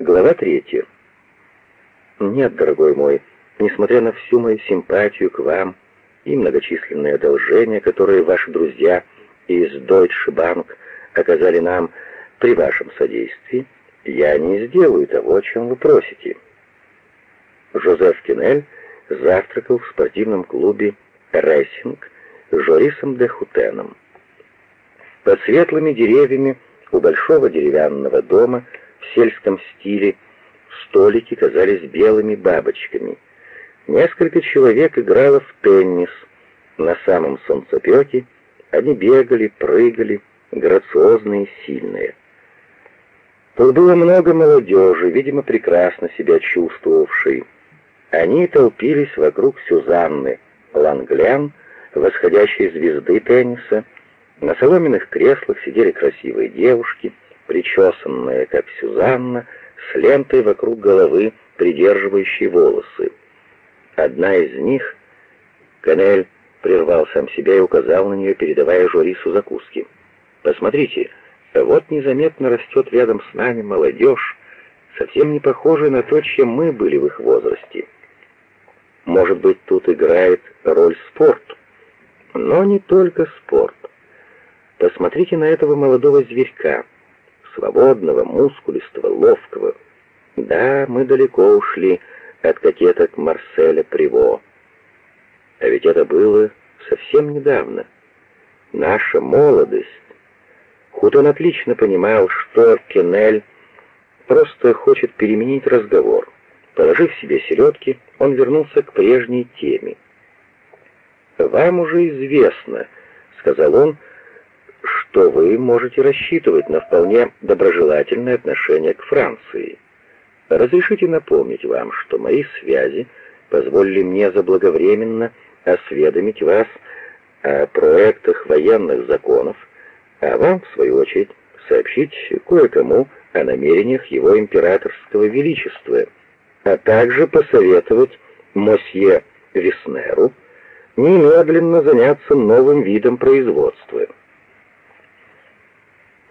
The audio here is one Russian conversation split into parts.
Глава третья. Нет, дорогой мой, несмотря на всю мою симпатию к вам и многочисленные одолжения, которые ваши друзья из Deutsche Bank оказали нам при вашем содействии, я не сделаю того, о чем вы просите. Жозеф Кинель завтракал в спортивном клубе «Рессинг» с Жорисом де Хутеном. Под светлыми деревьями у большого деревянного дома в сельском стиле столики казались белыми бабочками. Несколько человек играло в теннис. На самом солнцепёке они бегали, прыгали, грациозные сильные. Тут было много молодежи, видимо, прекрасно себя чувствовавшей. Они толпились вокруг Сюзанны Ланглен, восходящей звезды тенниса. На соломенных креслах сидели красивые девушки, причесанные, как Сюзанна, с лентой вокруг головы, придерживающей волосы. Одна из них, Канель прервал сам себя и указал на нее, передавая Жорису закуски. «Посмотрите, вот незаметно растет рядом с нами молодежь, совсем не похожая на то, чем мы были в их возрасте. Может быть, тут играет роль спорт, но не только спорт. Посмотрите на этого молодого зверька, свободного, мускулистого, ловкого. Да, мы далеко ушли от кокеток Марселя Приво. А ведь это было совсем недавно. Наша молодость. Хутон отлично понимал, что Кеннель просто хочет переменить разговор. Положив себе селедки, он вернулся к прежней теме. «Вам уже известно», — сказал он, — что вы можете рассчитывать на вполне доброжелательное отношение к Франции. Разрешите напомнить вам, что мои связи позволили мне заблаговременно осведомить вас о проектах военных законов, а вам, в свою очередь, сообщить кое-кому о намерениях его императорского величества, а также посоветовать мосье Веснеру немедленно заняться новым видом производства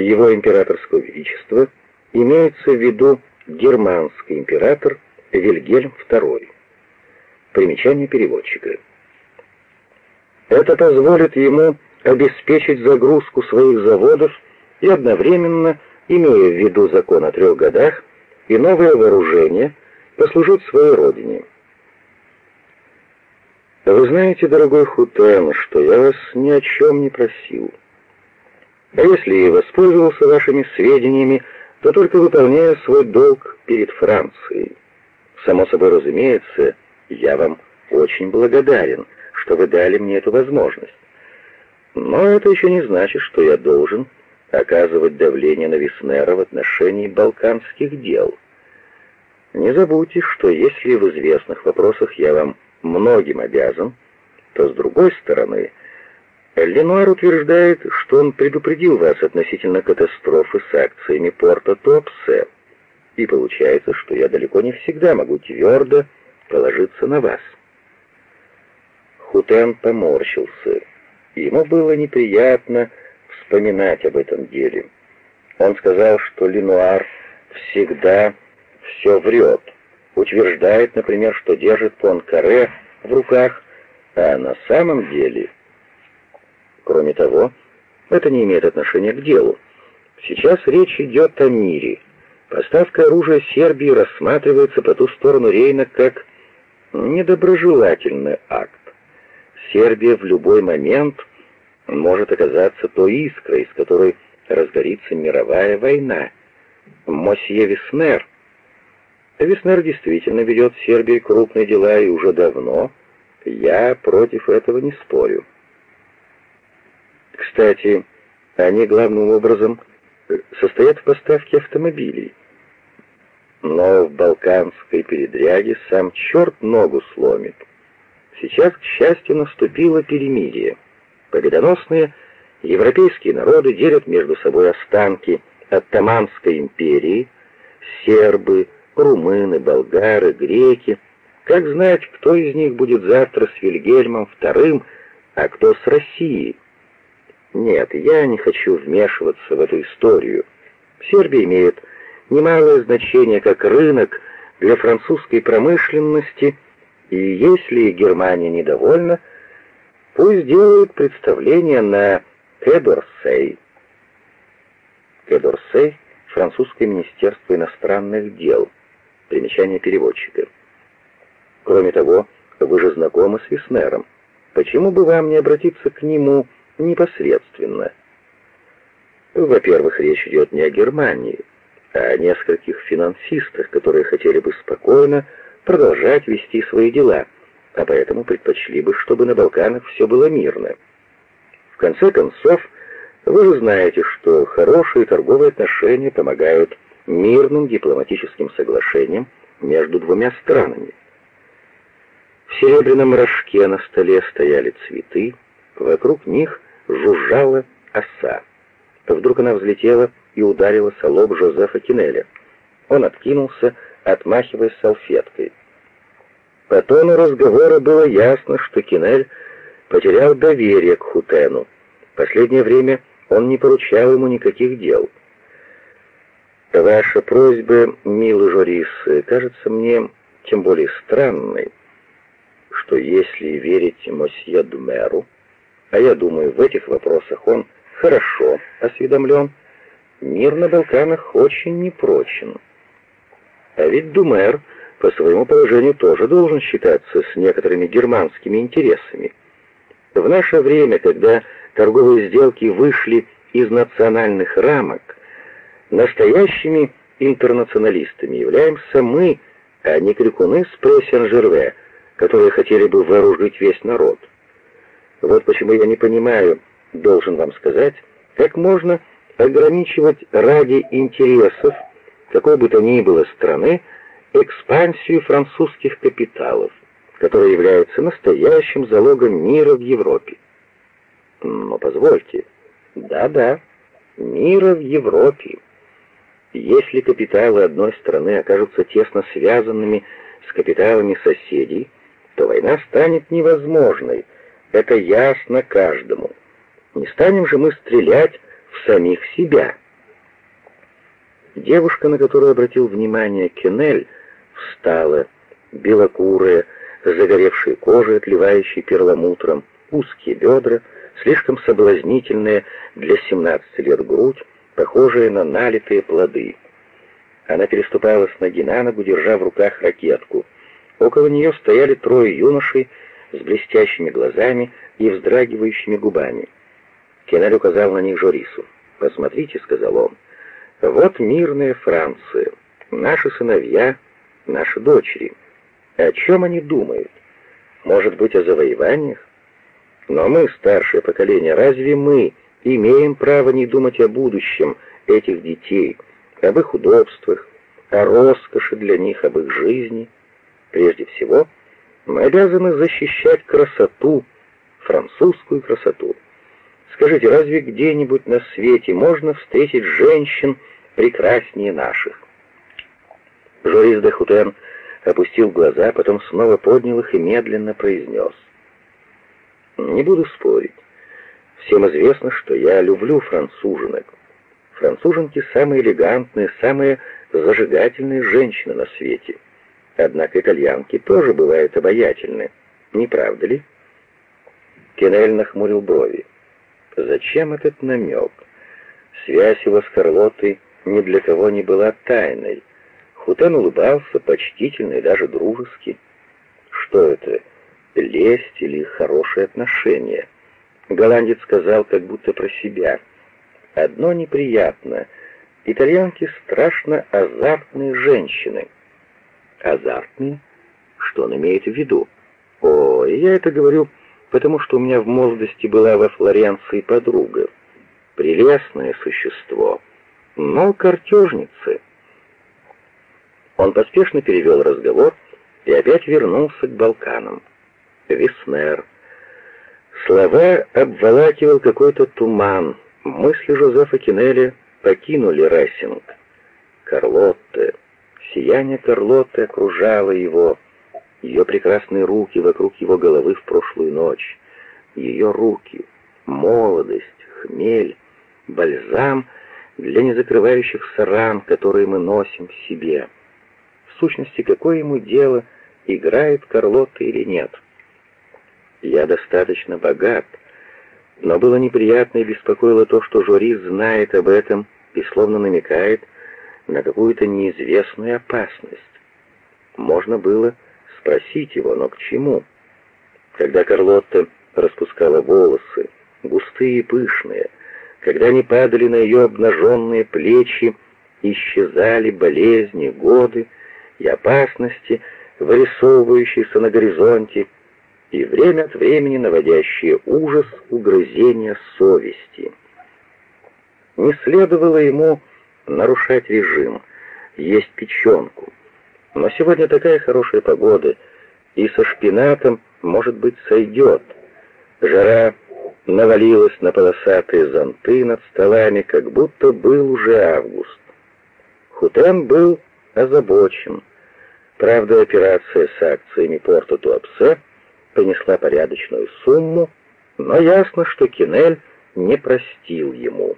его императорского величества имеется в виду германский император Вильгельм II. Примечание переводчика. Это позволит ему обеспечить загрузку своих заводов и одновременно, имея в виду закон о трех годах, и новое вооружение, послужить своей родине. Вы знаете, дорогой Хутен, что я вас ни о чем не просил. А если и воспользовался вашими сведениями, то только выполняя свой долг перед Францией. Само собой разумеется, я вам очень благодарен, что вы дали мне эту возможность. Но это еще не значит, что я должен оказывать давление на Веснера в отношении балканских дел. Не забудьте, что если в известных вопросах я вам многим обязан, то с другой стороны Ленуар утверждает, что он предупредил вас относительно катастрофы с акциями порта Топсе, и получается, что я далеко не всегда могу твердо положиться на вас. Хутен поморщился. Ему было неприятно вспоминать об этом деле. Он сказал, что Ленуар всегда все врет. Утверждает, например, что держит Понкаре в руках, а на самом деле Кроме того, это не имеет отношения к делу. Сейчас речь идет о мире. Поставка оружия Сербии рассматривается по ту сторону Рейна как недоброжелательный акт. Сербия в любой момент может оказаться той искрой, из которой разгорится мировая война. Мосье Веснер. Веснер действительно ведет Сербии крупные дела и уже давно. Я против этого не спорю. Кстати, они главным образом состоят в поставке автомобилей. Но в балканской передряге сам черт ногу сломит. Сейчас, к счастью, наступило перемирие. Победоносные европейские народы делят между собой останки Оттоманской империи, сербы, румыны, болгары, греки. Как знать, кто из них будет завтра с Вильгельмом II, а кто с Россией? Нет, я не хочу вмешиваться в эту историю. Сербия имеет немалое значение как рынок для французской промышленности, и если Германия недовольна, пусть делают представление на Кедорсей. Кедорсей — французское министерство иностранных дел. Примечание переводчика. Кроме того, вы же знакомы с Веснером. Почему бы вам не обратиться к нему непосредственно? Во-первых, речь идет не о Германии, а о нескольких финансистах, которые хотели бы спокойно продолжать вести свои дела, а поэтому предпочли бы, чтобы на Балканах все было мирно. В конце концов, вы же знаете, что хорошие торговые отношения помогают мирным дипломатическим соглашениям между двумя странами. В серебряном рожке на столе стояли цветы, вокруг них жужжала оса. Вдруг она взлетела и ударила о лоб Жозефа Кинеля. Он откинулся, отмахиваясь салфеткой. По тону разговора было ясно, что Кинель потерял доверие к Хутену. Последнее время он не поручал ему никаких дел. Ваша просьба, милый Жорис, кажется мне тем более странной, что если верить мосье Думеру, а я думаю, в этих вопросах он хорошо осведомлен, мир на Балканах очень непрочен. А ведь Думер по своему положению тоже должен считаться с некоторыми германскими интересами. В наше время, когда торговые сделки вышли из национальных рамок, настоящими интернационалистами являемся мы, а не крикуны с Пресен-Жерве, которые хотели бы вооружить весь народ. Вот почему я не понимаю, должен вам сказать, как можно ограничивать ради интересов какой бы то ни было страны экспансию французских капиталов, которая является настоящим залогом мира в Европе. Но позвольте, да-да, мира в Европе. Если капиталы одной страны окажутся тесно связанными с капиталами соседей, то война станет невозможной. Это ясно каждому. Не станем же мы стрелять в самих себя. Девушка, на которую обратил внимание Кеннель, встала, белокурая, с загоревшей кожей, отливающей перламутром, узкие бедра, слишком соблазнительная для 17 лет грудь, похожая на налитые плоды. Она переступала с ноги на ногу, держа в руках ракетку — Около нее стояли трое юношей с блестящими глазами и вздрагивающими губами. Кеннель указал на них Жорису. «Посмотрите», — сказал он, — «вот мирная Франция, наши сыновья, наши дочери. О чем они думают? Может быть, о завоеваниях? Но мы, старшее поколение, разве мы имеем право не думать о будущем этих детей, об их удобствах, о роскоши для них, об их жизни?» Прежде всего, мы обязаны защищать красоту, французскую красоту. Скажите, разве где-нибудь на свете можно встретить женщин прекраснее наших? Жорис де Хутен опустил глаза, потом снова поднял их и медленно произнес. «Не буду спорить. Всем известно, что я люблю француженок. Француженки самые элегантные, самые зажигательные женщины на свете». Однако итальянки тоже бывают обаятельны, не правда ли? Кеннель нахмурил брови. Зачем этот намек? Связь его с Карлотой ни для кого не была тайной. Хутен улыбался почтительно и даже дружески. Что это, лесть или хорошие отношения? Голландец сказал как будто про себя. Одно неприятно. Итальянки страшно азартные женщины — азартные? Что он имеет в виду? О, я это говорю, потому что у меня в молодости была во Флоренции подруга. Прелестное существо, но картежницы. Он поспешно перевел разговор и опять вернулся к Балканам. Веснер. Слова обволакивал какой-то туман. Мысли Жозефа Кинелли покинули Рессинг. Карлотте. Сияние Карлотты окружало его, ее прекрасные руки вокруг его головы в прошлую ночь, ее руки, молодость, хмель, бальзам для незакрывающихся ран, которые мы носим в себе. В сущности, какое ему дело, играет Карлотта или нет? Я достаточно богат, но было неприятно и беспокоило то, что Жорис знает об этом и словно намекает на какую-то неизвестную опасность. Можно было спросить его, но к чему? Когда Карлотта распускала волосы, густые и пышные, когда они падали на ее обнаженные плечи, исчезали болезни, годы и опасности, вырисовывающиеся на горизонте, и время от времени наводящие ужас угрызения совести. Не следовало ему нарушать режим, есть печенку. Но сегодня такая хорошая погода, и со шпинатом, может быть, сойдет. Жара навалилась на полосатые зонты над столами, как будто был уже август. Хутен был озабочен. Правда, операция с акциями Порто Туапсе принесла порядочную сумму, но ясно, что Кинель не простил ему.